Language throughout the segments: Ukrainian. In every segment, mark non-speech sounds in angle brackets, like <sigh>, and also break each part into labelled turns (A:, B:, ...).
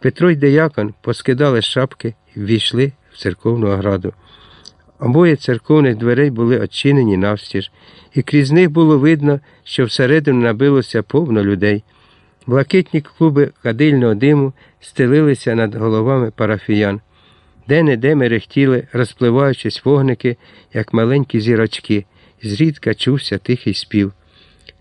A: Петро й деякон поскидали шапки і ввійшли в церковну ограду. Обоє церковних дверей були очинені навстіж, і крізь них було видно, що всередину набилося повно людей. Блакитні клуби кадильного диму стелилися над головами парафіян. Де-не-де мерехтіли, розпливаючись вогники, як маленькі зірочки, зрідка чувся тихий спів.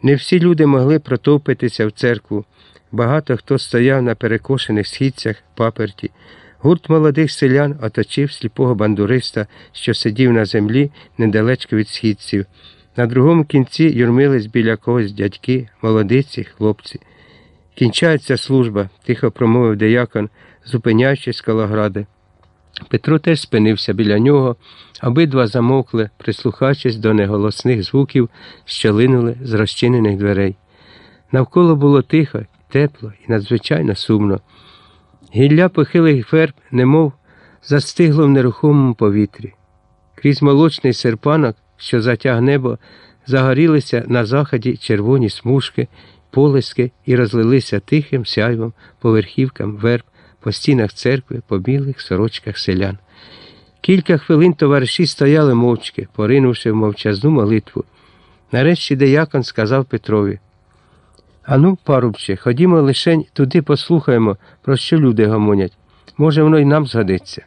A: Не всі люди могли протовпитися в церкву. Багато хто стояв на перекошених східцях паперті. Гурт молодих селян оточив сліпого бандуриста, що сидів на землі недалечко від східців. На другому кінці юрмились біля когось дядьки, молодиці, хлопці. Кінчається служба, тихо промовив деякон, зупиняючись коло гради. Петро теж спинився біля нього, обидва замовкли, прислухаючись до неголосних звуків, що линули з розчинених дверей. Навколо було тихо, тепло і надзвичайно сумно. Гілля похилих верб, немов застигло в нерухомому повітрі. Крізь молочний серпанок, що затяг небо, загорілися на заході червоні смужки, полиски і розлилися тихим сяйвом по верхівкам верб, по стінах церкви, по білих сорочках селян. Кілька хвилин товариші стояли мовчки, поринувши в мовчазну молитву. Нарешті деякон сказав Петрові. Ану, парубче, ходімо лишень туди послухаємо, про що люди гомонять. Може, воно й нам згодиться.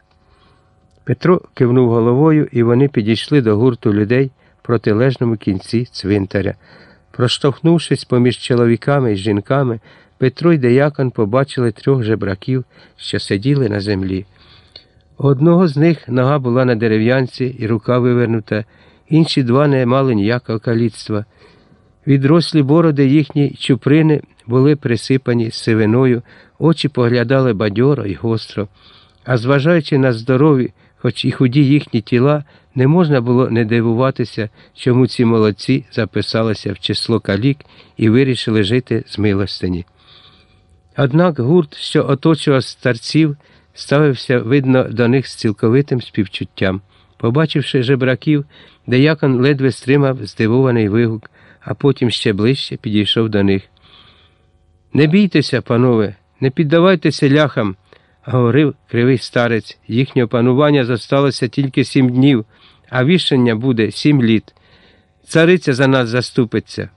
A: Петро кивнув головою, і вони підійшли до гурту людей в протилежному кінці цвинтаря. Проштовхнувшись поміж чоловіками і жінками, Петро й деякон побачили трьох жебраків, що сиділи на землі. Одного з них нога була на дерев'янці і рука вивернута, інші два не мали ніякого каліцтва. Відрослі бороди їхні чуприни були присипані сивиною, очі поглядали бадьоро і гостро, а зважаючи на здорові, хоч і худі їхні тіла, не можна було не дивуватися, чому ці молодці записалися в число калік і вирішили жити з милостині. Однак гурт, що оточував старців, ставився, видно, до них з цілковитим співчуттям. Побачивши жебраків, деякон ледве стримав здивований вигук, а потім ще ближче підійшов до них. Не бійтеся, панове, не піддавайтеся ляхам, говорив кривий старець. Їхнє панування зосталося тільки сім днів, а вішання буде сім літ. Цариця за нас заступиться.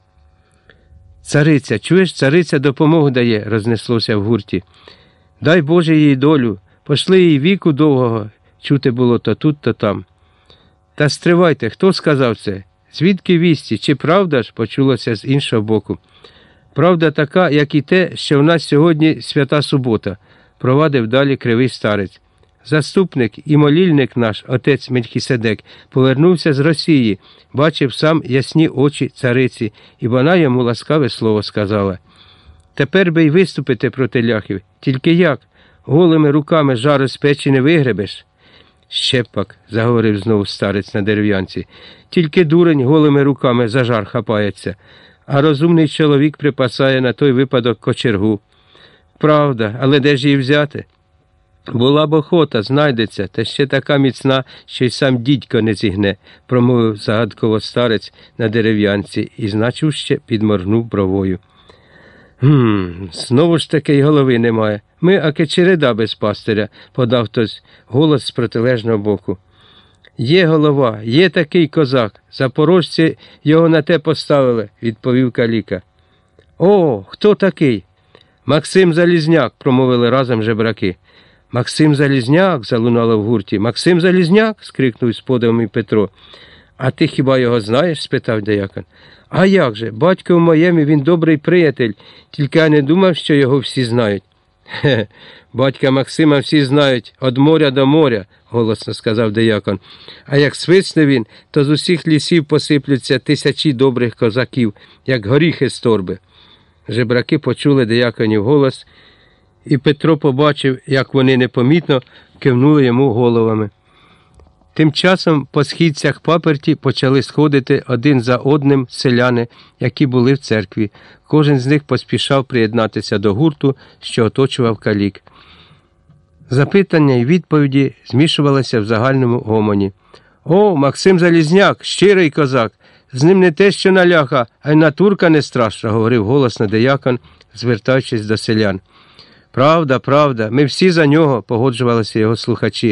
A: Цариця, чуєш, цариця допомогу дає, рознеслося в гурті. Дай Боже їй долю, пошли їй віку довгого, чути було то тут, то там. Та стривайте, хто сказав це? Звідки вісті, чи правда ж почулося з іншого боку? Правда така, як і те, що в нас сьогодні свята субота, провадив далі кривий старець. Заступник і молільник наш, отець Мельхіседек, повернувся з Росії, бачив сам ясні очі цариці, і вона йому ласкаве слово сказала. Тепер би й виступити проти ляхів, тільки як? Голими руками жару з печі не вигребеш? Ще пак, заговорив знову старець на дерев'янці, тільки дурень голими руками за жар хапається, а розумний чоловік припасає на той випадок кочергу. Правда, але де ж її взяти? Була б охота, знайдеться, та ще така міцна, що й сам дідько не зігне, промовив загадково старець на дерев'янці і значуще підморгнув бровою. Гм, знову ж таки й голови немає. Ми аки череда без пастиря, подав хтось голос з протилежного боку. Є голова, є такий козак. Запорожці його на те поставили, відповів каліка. О, хто такий? Максим Залізняк, промовили разом жебраки. Максим Залізняк, залунало в гурті. Максим Залізняк? скрикнув з подивом і Петро. А ти хіба його знаєш? спитав деякон. А як же? Батько в моєму він добрий приятель, тільки я не думав, що його всі знають. Хе, <laughs> батька Максима всі знають од моря до моря, голосно сказав деякон. А як свисне він, то з усіх лісів посиплються тисячі добрих козаків, як горіхи з торби. Жебраки почули деяконів голос, і Петро побачив, як вони непомітно кивнули йому головами. Тим часом по східцях паперті почали сходити один за одним селяни, які були в церкві. Кожен з них поспішав приєднатися до гурту, що оточував калік. Запитання і відповіді змішувалися в загальному гомоні. О, Максим Залізняк, щирий козак. З ним не те, що на ляха, а й на турка не страшно, говорив голосно деякон, звертаючись до селян. Правда, правда, ми всі за нього, погоджувалися його слухачі.